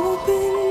hoping